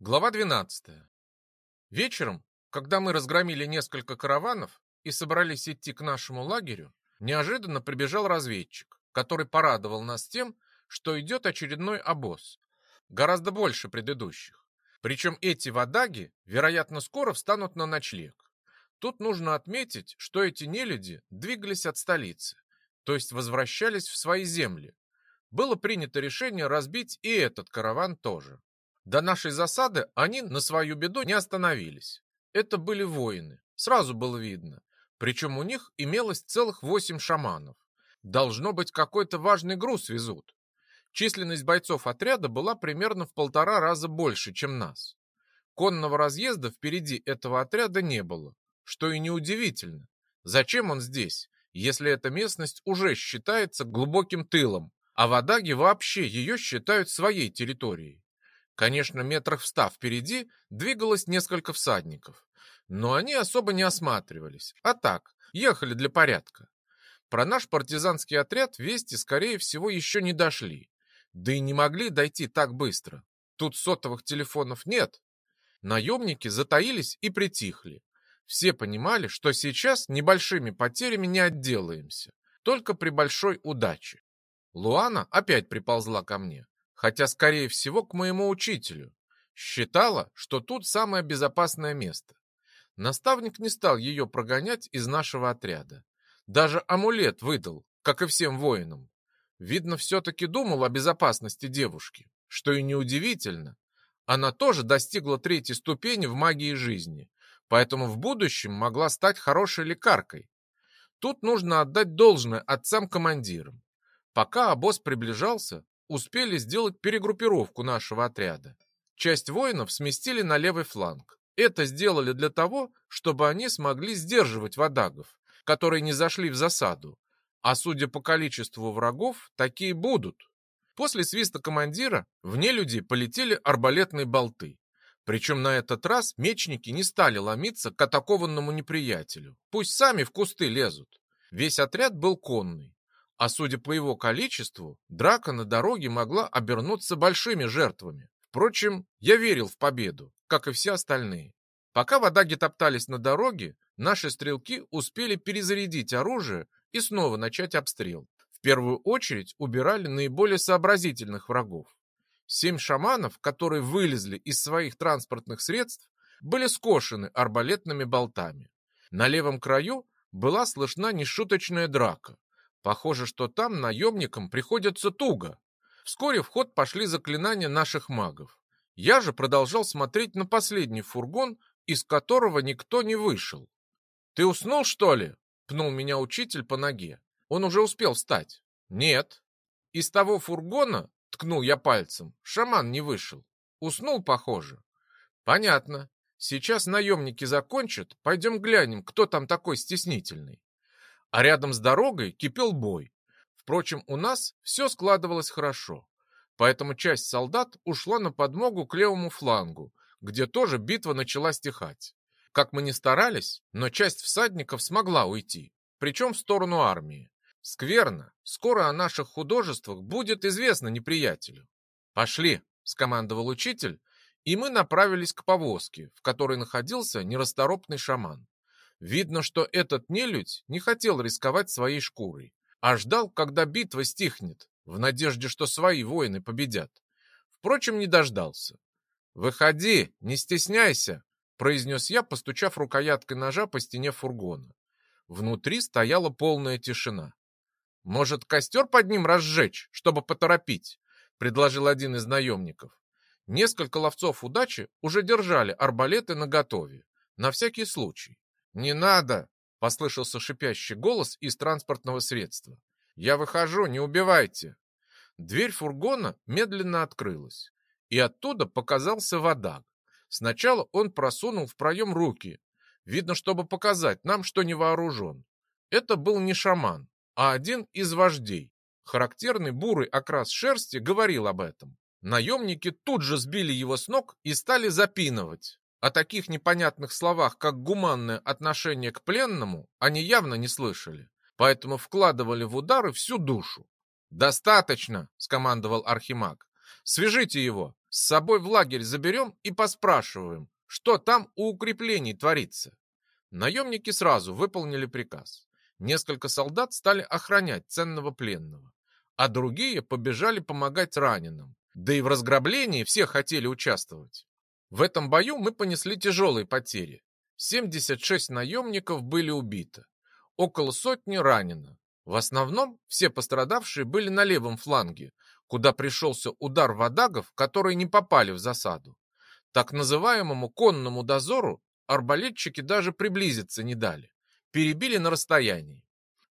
Глава 12. Вечером, когда мы разгромили несколько караванов и собрались идти к нашему лагерю, неожиданно прибежал разведчик, который порадовал нас тем, что идет очередной обоз, гораздо больше предыдущих. Причем эти водаги, вероятно, скоро встанут на ночлег. Тут нужно отметить, что эти нелюди двигались от столицы, то есть возвращались в свои земли. Было принято решение разбить и этот караван тоже. До нашей засады они на свою беду не остановились. Это были воины, сразу было видно. Причем у них имелось целых восемь шаманов. Должно быть, какой-то важный груз везут. Численность бойцов отряда была примерно в полтора раза больше, чем нас. Конного разъезда впереди этого отряда не было, что и неудивительно. Зачем он здесь, если эта местность уже считается глубоким тылом, а водаги вообще ее считают своей территорией? Конечно, метрах в ста впереди двигалось несколько всадников, но они особо не осматривались, а так, ехали для порядка. Про наш партизанский отряд вести, скорее всего, еще не дошли, да и не могли дойти так быстро. Тут сотовых телефонов нет. Наемники затаились и притихли. Все понимали, что сейчас небольшими потерями не отделаемся, только при большой удаче. Луана опять приползла ко мне хотя, скорее всего, к моему учителю. Считала, что тут самое безопасное место. Наставник не стал ее прогонять из нашего отряда. Даже амулет выдал, как и всем воинам. Видно, все-таки думал о безопасности девушки, что и неудивительно. Она тоже достигла третьей ступени в магии жизни, поэтому в будущем могла стать хорошей лекаркой. Тут нужно отдать должное отцам-командирам. Пока обоз приближался, успели сделать перегруппировку нашего отряда. Часть воинов сместили на левый фланг. Это сделали для того, чтобы они смогли сдерживать водагов, которые не зашли в засаду. А судя по количеству врагов, такие будут. После свиста командира в нелюди полетели арбалетные болты. Причем на этот раз мечники не стали ломиться к атакованному неприятелю. Пусть сами в кусты лезут. Весь отряд был конный. А судя по его количеству, драка на дороге могла обернуться большими жертвами. Впрочем, я верил в победу, как и все остальные. Пока водаги топтались на дороге, наши стрелки успели перезарядить оружие и снова начать обстрел. В первую очередь убирали наиболее сообразительных врагов. Семь шаманов, которые вылезли из своих транспортных средств, были скошены арбалетными болтами. На левом краю была слышна нешуточная драка. Похоже, что там наемникам приходится туго. Вскоре в ход пошли заклинания наших магов. Я же продолжал смотреть на последний фургон, из которого никто не вышел. «Ты уснул, что ли?» — пнул меня учитель по ноге. Он уже успел встать. «Нет». «Из того фургона?» — ткнул я пальцем. «Шаман не вышел. Уснул, похоже». «Понятно. Сейчас наемники закончат. Пойдем глянем, кто там такой стеснительный» а рядом с дорогой кипел бой. Впрочем, у нас все складывалось хорошо, поэтому часть солдат ушла на подмогу к левому флангу, где тоже битва начала стихать. Как мы ни старались, но часть всадников смогла уйти, причем в сторону армии. Скверно, скоро о наших художествах будет известно неприятелю. «Пошли», — скомандовал учитель, и мы направились к повозке, в которой находился нерасторопный шаман. Видно, что этот нелюдь не хотел рисковать своей шкурой, а ждал, когда битва стихнет, в надежде, что свои воины победят. Впрочем, не дождался. «Выходи, не стесняйся», — произнес я, постучав рукояткой ножа по стене фургона. Внутри стояла полная тишина. «Может, костер под ним разжечь, чтобы поторопить?» — предложил один из наемников. Несколько ловцов удачи уже держали арбалеты наготове, на всякий случай. «Не надо!» — послышался шипящий голос из транспортного средства. «Я выхожу, не убивайте!» Дверь фургона медленно открылась, и оттуда показался вода. Сначала он просунул в проем руки, видно, чтобы показать нам, что не вооружен. Это был не шаман, а один из вождей. Характерный бурый окрас шерсти говорил об этом. Наемники тут же сбили его с ног и стали запинывать. О таких непонятных словах, как гуманное отношение к пленному, они явно не слышали, поэтому вкладывали в удары всю душу. «Достаточно!» — скомандовал Архимаг. «Свяжите его! С собой в лагерь заберем и поспрашиваем, что там у укреплений творится. Наемники сразу выполнили приказ. Несколько солдат стали охранять ценного пленного, а другие побежали помогать раненым. Да и в разграблении все хотели участвовать. В этом бою мы понесли тяжелые потери. 76 наемников были убиты, около сотни ранено. В основном все пострадавшие были на левом фланге, куда пришелся удар водагов, которые не попали в засаду. Так называемому конному дозору арбалетчики даже приблизиться не дали. Перебили на расстоянии.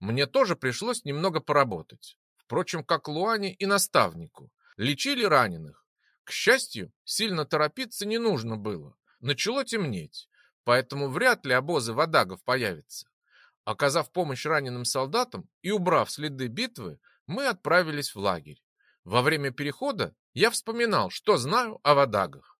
Мне тоже пришлось немного поработать. Впрочем, как Луане и наставнику. Лечили раненых. К счастью, сильно торопиться не нужно было. Начало темнеть, поэтому вряд ли обозы водагов появятся. Оказав помощь раненым солдатам и убрав следы битвы, мы отправились в лагерь. Во время перехода я вспоминал, что знаю о водагах.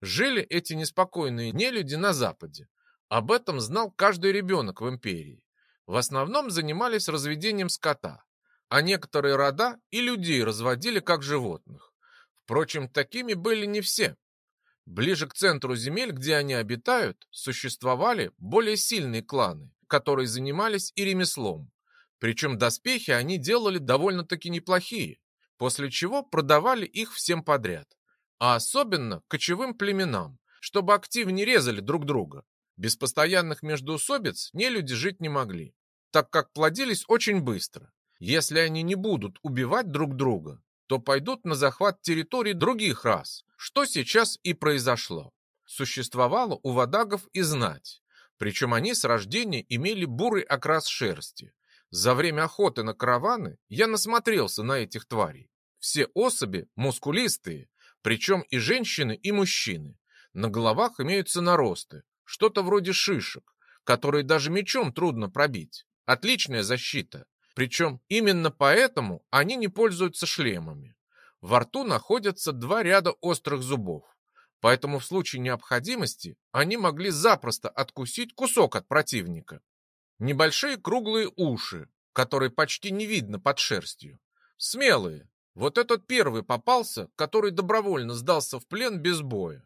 Жили эти неспокойные нелюди на западе. Об этом знал каждый ребенок в империи. В основном занимались разведением скота, а некоторые рода и людей разводили как животных. Впрочем, такими были не все. Ближе к центру земель, где они обитают, существовали более сильные кланы, которые занимались и ремеслом. Причем доспехи они делали довольно-таки неплохие, после чего продавали их всем подряд. А особенно кочевым племенам, чтобы активнее резали друг друга. Без постоянных междоусобиц нелюди жить не могли, так как плодились очень быстро. Если они не будут убивать друг друга, то пойдут на захват территорий других рас, что сейчас и произошло. Существовало у водагов и знать, причем они с рождения имели бурый окрас шерсти. За время охоты на караваны я насмотрелся на этих тварей. Все особи мускулистые, причем и женщины, и мужчины. На головах имеются наросты, что-то вроде шишек, которые даже мечом трудно пробить. Отличная защита. Причем именно поэтому они не пользуются шлемами. Во рту находятся два ряда острых зубов. Поэтому в случае необходимости они могли запросто откусить кусок от противника. Небольшие круглые уши, которые почти не видно под шерстью. Смелые. Вот этот первый попался, который добровольно сдался в плен без боя.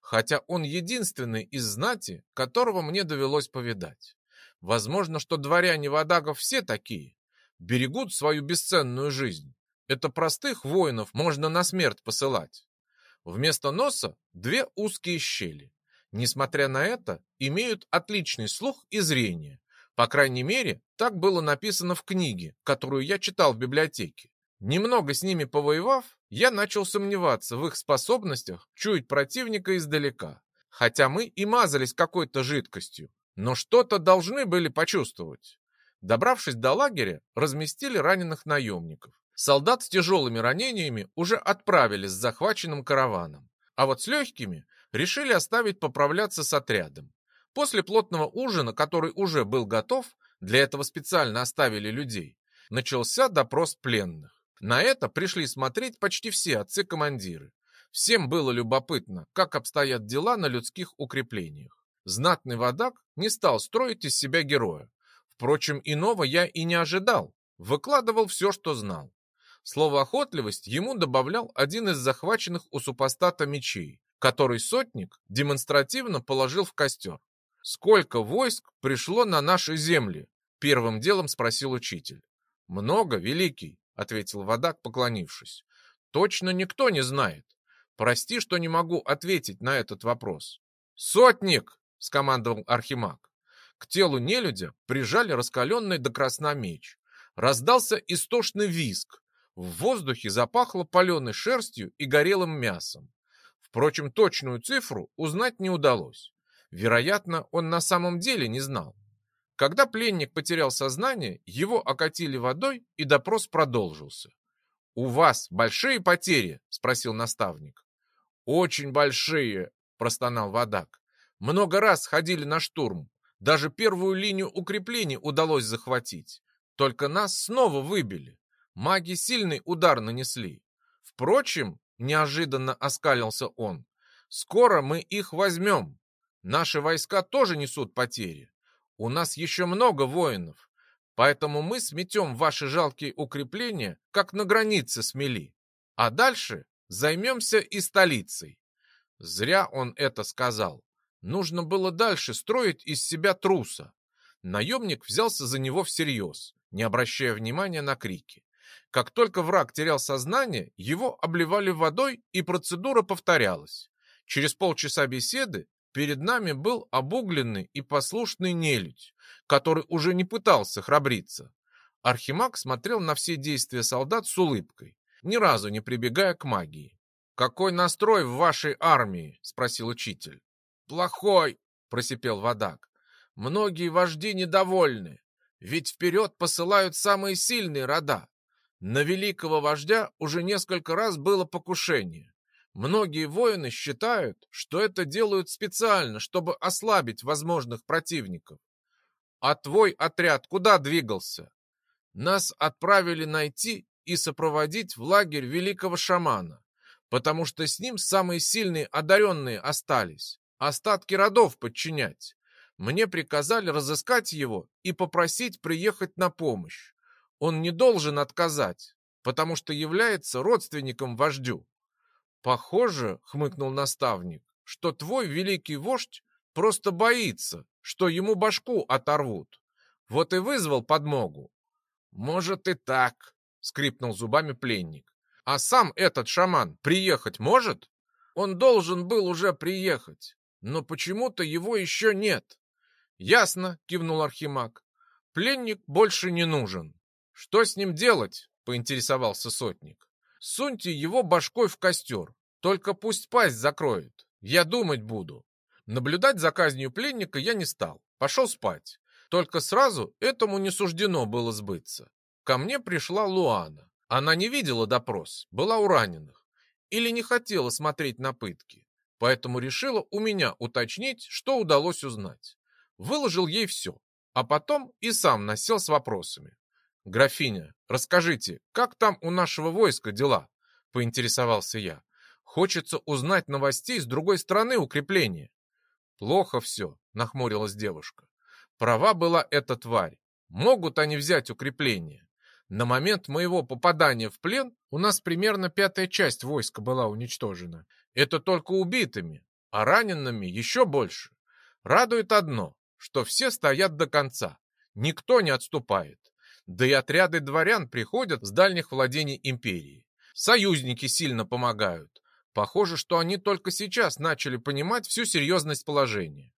Хотя он единственный из знати, которого мне довелось повидать. Возможно, что дворяне Вадагов все такие. Берегут свою бесценную жизнь. Это простых воинов можно на смерть посылать. Вместо носа две узкие щели. Несмотря на это, имеют отличный слух и зрение. По крайней мере, так было написано в книге, которую я читал в библиотеке. Немного с ними повоевав, я начал сомневаться в их способностях чуять противника издалека. Хотя мы и мазались какой-то жидкостью, но что-то должны были почувствовать. Добравшись до лагеря, разместили раненых наемников. Солдат с тяжелыми ранениями уже отправили с захваченным караваном, а вот с легкими решили оставить поправляться с отрядом. После плотного ужина, который уже был готов, для этого специально оставили людей, начался допрос пленных. На это пришли смотреть почти все отцы-командиры. Всем было любопытно, как обстоят дела на людских укреплениях. Знатный водак не стал строить из себя героя. Впрочем, иного я и не ожидал. Выкладывал все, что знал. Слово «охотливость» ему добавлял один из захваченных у супостата мечей, который сотник демонстративно положил в костер. «Сколько войск пришло на наши земли?» — первым делом спросил учитель. «Много, великий», — ответил водак, поклонившись. «Точно никто не знает. Прости, что не могу ответить на этот вопрос». «Сотник!» — скомандовал Архимаг. К телу нелюдя прижали раскаленный до красна меч. Раздался истошный визг, в воздухе запахло паленой шерстью и горелым мясом. Впрочем, точную цифру узнать не удалось. Вероятно, он на самом деле не знал. Когда пленник потерял сознание, его окатили водой, и допрос продолжился. «У вас большие потери?» – спросил наставник. «Очень большие», – простонал водак. «Много раз ходили на штурм. Даже первую линию укреплений удалось захватить. Только нас снова выбили. Маги сильный удар нанесли. Впрочем, неожиданно оскалился он, скоро мы их возьмем. Наши войска тоже несут потери. У нас еще много воинов, поэтому мы сметем ваши жалкие укрепления, как на границе смели. А дальше займемся и столицей. Зря он это сказал. Нужно было дальше строить из себя труса. Наемник взялся за него всерьез, не обращая внимания на крики. Как только враг терял сознание, его обливали водой, и процедура повторялась. Через полчаса беседы перед нами был обугленный и послушный нелюдь, который уже не пытался храбриться. Архимаг смотрел на все действия солдат с улыбкой, ни разу не прибегая к магии. «Какой настрой в вашей армии?» — спросил учитель. «Плохой», — просипел Водак. «Многие вожди недовольны, ведь вперед посылают самые сильные рода. На великого вождя уже несколько раз было покушение. Многие воины считают, что это делают специально, чтобы ослабить возможных противников. А твой отряд куда двигался? Нас отправили найти и сопроводить в лагерь великого шамана, потому что с ним самые сильные одаренные остались, остатки родов подчинять. Мне приказали разыскать его и попросить приехать на помощь он не должен отказать, потому что является родственником вождю. Похоже, хмыкнул наставник, что твой великий вождь просто боится, что ему башку оторвут. Вот и вызвал подмогу. Может и так, скрипнул зубами пленник. А сам этот шаман приехать может? Он должен был уже приехать, но почему-то его еще нет. Ясно, кивнул Архимаг. Пленник больше не нужен. «Что с ним делать?» — поинтересовался сотник. «Суньте его башкой в костер, только пусть пасть закроет. Я думать буду». Наблюдать за казнью пленника я не стал, пошел спать. Только сразу этому не суждено было сбыться. Ко мне пришла Луана. Она не видела допрос, была у раненых. Или не хотела смотреть на пытки. Поэтому решила у меня уточнить, что удалось узнать. Выложил ей все, а потом и сам насел с вопросами. «Графиня, расскажите, как там у нашего войска дела?» — поинтересовался я. «Хочется узнать новостей с другой стороны укрепления». «Плохо все», — нахмурилась девушка. «Права была эта тварь. Могут они взять укрепление. На момент моего попадания в плен у нас примерно пятая часть войска была уничтожена. Это только убитыми, а ранеными еще больше. Радует одно, что все стоят до конца. Никто не отступает. Да и отряды дворян приходят с дальних владений империи. Союзники сильно помогают. Похоже, что они только сейчас начали понимать всю серьезность положения.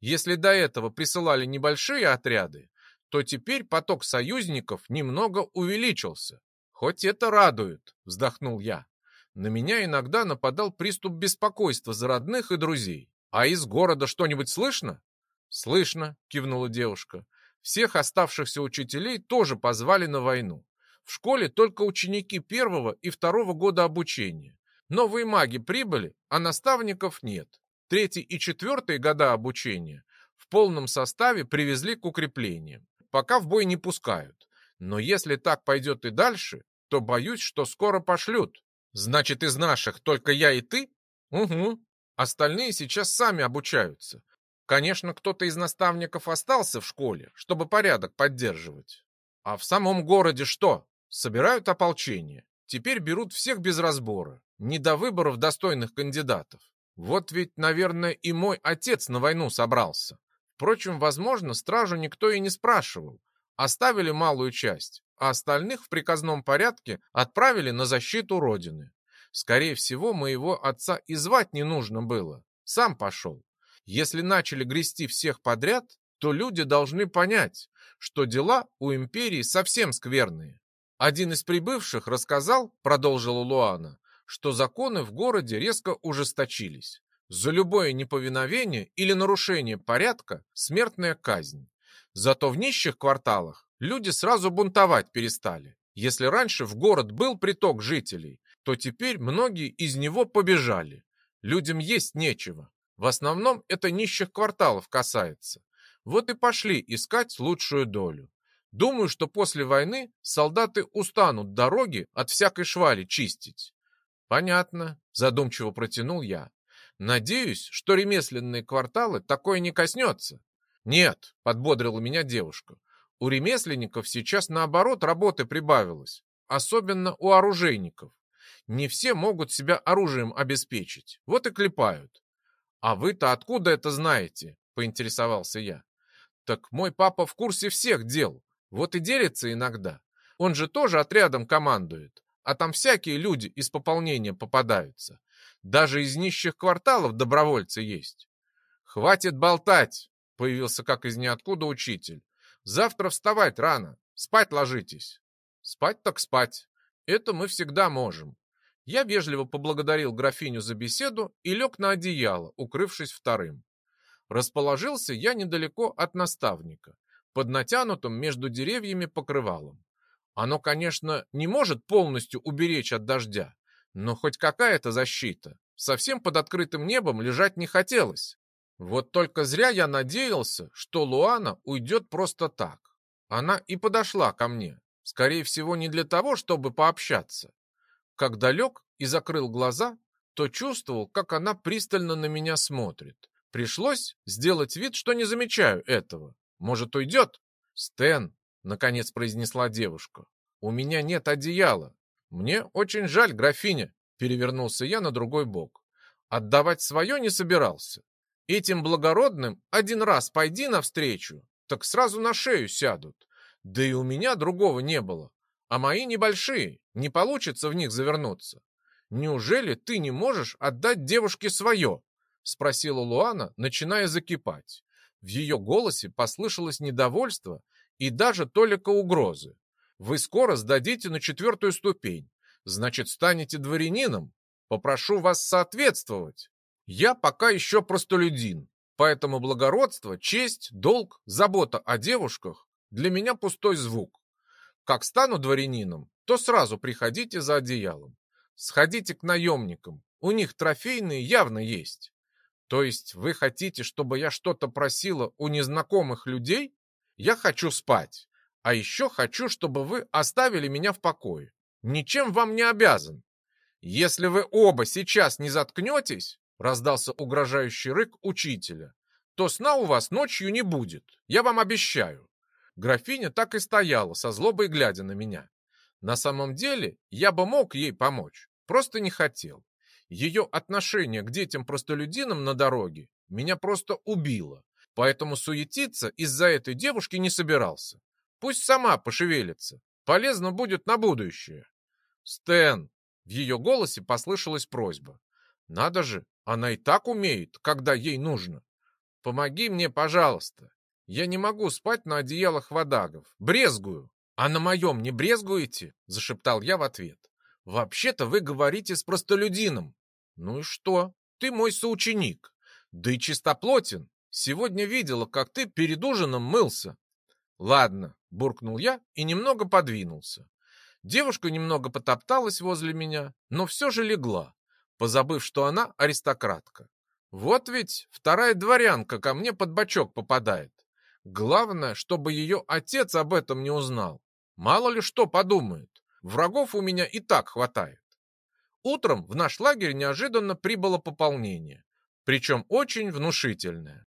Если до этого присылали небольшие отряды, то теперь поток союзников немного увеличился. Хоть это радует, вздохнул я. На меня иногда нападал приступ беспокойства за родных и друзей. А из города что-нибудь слышно? Слышно, кивнула девушка. Всех оставшихся учителей тоже позвали на войну. В школе только ученики первого и второго года обучения. Новые маги прибыли, а наставников нет. Третий и четвертый года обучения в полном составе привезли к укреплениям. Пока в бой не пускают. Но если так пойдет и дальше, то боюсь, что скоро пошлют. Значит, из наших только я и ты? Угу. Остальные сейчас сами обучаются. Конечно, кто-то из наставников остался в школе, чтобы порядок поддерживать. А в самом городе что? Собирают ополчение. Теперь берут всех без разбора. Не до выборов достойных кандидатов. Вот ведь, наверное, и мой отец на войну собрался. Впрочем, возможно, стражу никто и не спрашивал. Оставили малую часть, а остальных в приказном порядке отправили на защиту Родины. Скорее всего, моего отца и звать не нужно было. Сам пошел. Если начали грести всех подряд, то люди должны понять, что дела у империи совсем скверные. Один из прибывших рассказал, продолжила Луана, что законы в городе резко ужесточились. За любое неповиновение или нарушение порядка – смертная казнь. Зато в нищих кварталах люди сразу бунтовать перестали. Если раньше в город был приток жителей, то теперь многие из него побежали. Людям есть нечего, в основном это нищих кварталов касается. Вот и пошли искать лучшую долю. Думаю, что после войны солдаты устанут дороги от всякой швали чистить. Понятно, задумчиво протянул я. Надеюсь, что ремесленные кварталы такое не коснется. Нет, подбодрила меня девушка. У ремесленников сейчас наоборот работы прибавилось, особенно у оружейников. Не все могут себя оружием обеспечить, вот и клепают. А вы-то откуда это знаете? Поинтересовался я. Так мой папа в курсе всех дел, вот и делится иногда. Он же тоже отрядом командует, а там всякие люди из пополнения попадаются. Даже из нищих кварталов добровольцы есть. Хватит болтать, появился как из ниоткуда учитель. Завтра вставать рано, спать ложитесь. Спать так спать. Это мы всегда можем. Я вежливо поблагодарил графиню за беседу и лег на одеяло, укрывшись вторым. Расположился я недалеко от наставника, под натянутым между деревьями покрывалом. Оно, конечно, не может полностью уберечь от дождя, но хоть какая-то защита. Совсем под открытым небом лежать не хотелось. Вот только зря я надеялся, что Луана уйдет просто так. Она и подошла ко мне, скорее всего, не для того, чтобы пообщаться. Когда лег и закрыл глаза, то чувствовал, как она пристально на меня смотрит. Пришлось сделать вид, что не замечаю этого. Может, уйдет? Стэн, наконец произнесла девушка. У меня нет одеяла. Мне очень жаль, графиня. Перевернулся я на другой бок. Отдавать свое не собирался. Этим благородным один раз пойди навстречу, так сразу на шею сядут. Да и у меня другого не было. А мои небольшие, не получится в них завернуться. Неужели ты не можешь отдать девушке свое? Спросила Луана, начиная закипать. В ее голосе послышалось недовольство и даже толика угрозы. Вы скоро сдадите на четвертую ступень. Значит, станете дворянином. Попрошу вас соответствовать. Я пока еще простолюдин, поэтому благородство, честь, долг, забота о девушках для меня пустой звук. Как стану дворянином, то сразу приходите за одеялом. Сходите к наемникам, у них трофейные явно есть. То есть вы хотите, чтобы я что-то просила у незнакомых людей? Я хочу спать. А еще хочу, чтобы вы оставили меня в покое. Ничем вам не обязан. Если вы оба сейчас не заткнетесь, раздался угрожающий рык учителя, то сна у вас ночью не будет, я вам обещаю. Графиня так и стояла, со злобой глядя на меня. На самом деле, я бы мог ей помочь, просто не хотел. Ее отношение к детям-простолюдинам на дороге меня просто убило, поэтому суетиться из-за этой девушки не собирался. Пусть сама пошевелится. Полезно будет на будущее. Стэн, в ее голосе послышалась просьба. Надо же, она и так умеет, когда ей нужно. Помоги мне, пожалуйста. Я не могу спать на одеялах водагов. Брезгую. А на моем не брезгуете? Зашептал я в ответ. Вообще-то вы говорите с простолюдином. Ну и что? Ты мой соученик. Да и чистоплотен. Сегодня видела, как ты перед ужином мылся. Ладно, буркнул я и немного подвинулся. Девушка немного потопталась возле меня, но все же легла, позабыв, что она аристократка. Вот ведь вторая дворянка ко мне под бочок попадает. Главное, чтобы ее отец об этом не узнал. Мало ли что подумает. Врагов у меня и так хватает. Утром в наш лагерь неожиданно прибыло пополнение, причем очень внушительное.